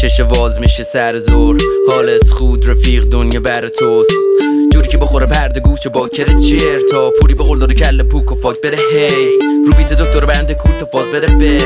چش واز میشه سر زور. حال از خود رفیق دنیا بر توست. جوری که بخوره پرده گوش باکر چیر تا پوری به داره کل پوک و فاک بره هی. رو بیت دکتر بنده کورت فاز بره به.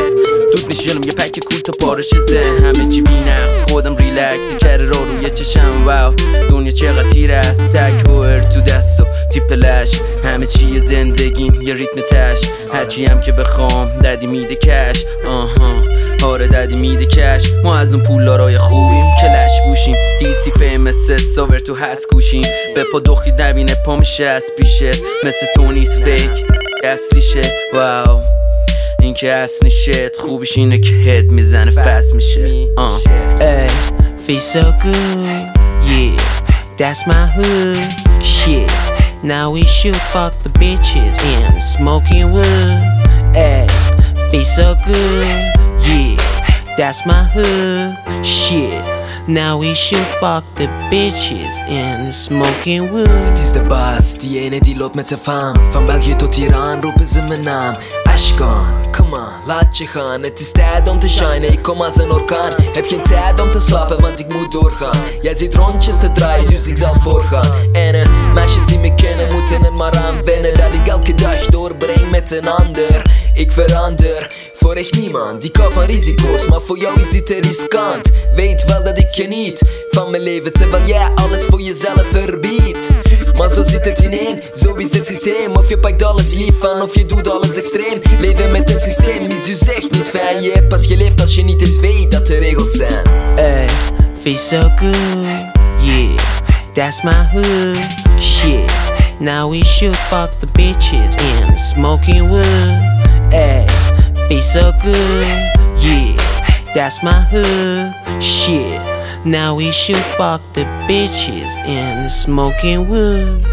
دود میشینم یه پک کورت پارش زن. همه چی بی نقص خودم ریلکسی کرده را روی چشم واو. دنیا چقدر تیر است. تک هور تو دست و تیپلش همه چی زندگیم یه ریتم تش. هرچی هم که بخوام ددی میده کش. آها. آره ددی میده کش. ما از اون پولارای خوبیم. کلش بوشیم. دیسی فیمس ساور تو هست کوشیم به پا دخی نبینه پا میشه از پیشه. مثل تو نیست فیک. اصلیشه واو. این که اصلی شت. خوبیش اینه که هد می‌زنه فست میشه. آه. feel so good, yeah, that's my hood. Shit, now we should fuck the bitches and smoking wood. Ay, feel so good, Yeah, that's my hood. Shit. Now we should fuck the bitches in the smoking wood. Het is de boss die ene die loopt met de fam Van België tot Iran roepen ze mijn naam. Ashkan, come on, laat je gaan. Het is tijd om te shinen, ik kom als een orkaan. Heb geen tijd om te slapen, want ik moet doorgaan. Jij zit rondjes te draaien, dus ik zal voorgaan. En uh, meisjes die me kennen, moeten er maar aan wennen. Dat ik elke dag doorbreng met een ander. Ik verander voor echt niemand. Die kou van risico's maar voor jou is dit te riskant. Weet wel dat ik geniet van mijn leven Terwijl jij alles voor jezelf verbiedt. Maar zo zit het ineen, zo is het systeem. Of je pakt alles lief van of je doet alles extreem. Leven met een systeem is dus echt niet fijn. Je hebt pas geleefd als je niet eens weet dat de regels zijn. Ay, feel so good, yeah, that's my hood. Shit, now we should fuck the bitches and smoking wood. Ay, feel so good, yeah, that's my hood. Shit, now we should fuck the bitches and smoking wood.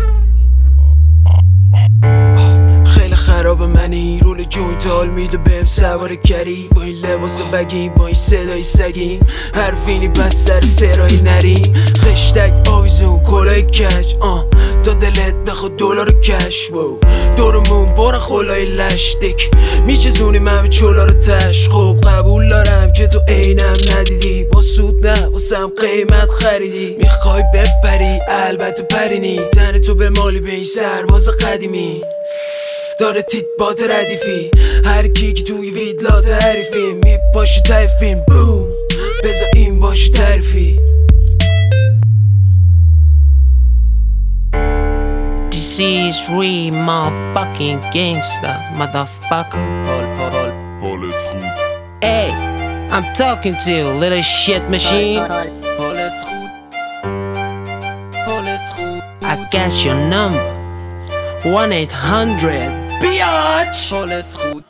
منی رول جوینت حال میده بهم سوار کری. با این لباس بگی با این صدای سگی حرفینی بس سر سرای نری. خشتک آویزون کلای کش آه تا دلت بخواد دلار کش وو دورمون بار خلای لشتک. میچزونی من به چولا رو تش. خب قبول دارم که تو عینم ندیدی. با سود نه واسم قیمت خریدی. می‌خوای بپری البته پرینی. تن تو به مالی به این سرباز قدیمی. داره تیت بات ردیفی هر کی که توی ویدلات حریفی می باشه تای فیلم بوم بذار این باشه تعریفی This is real motherfucking gangsta, motherfucker. Hey, I'm talking to you, little shit machine. حال از خود حال از خود I got your number 1 Biatch! Alles gut.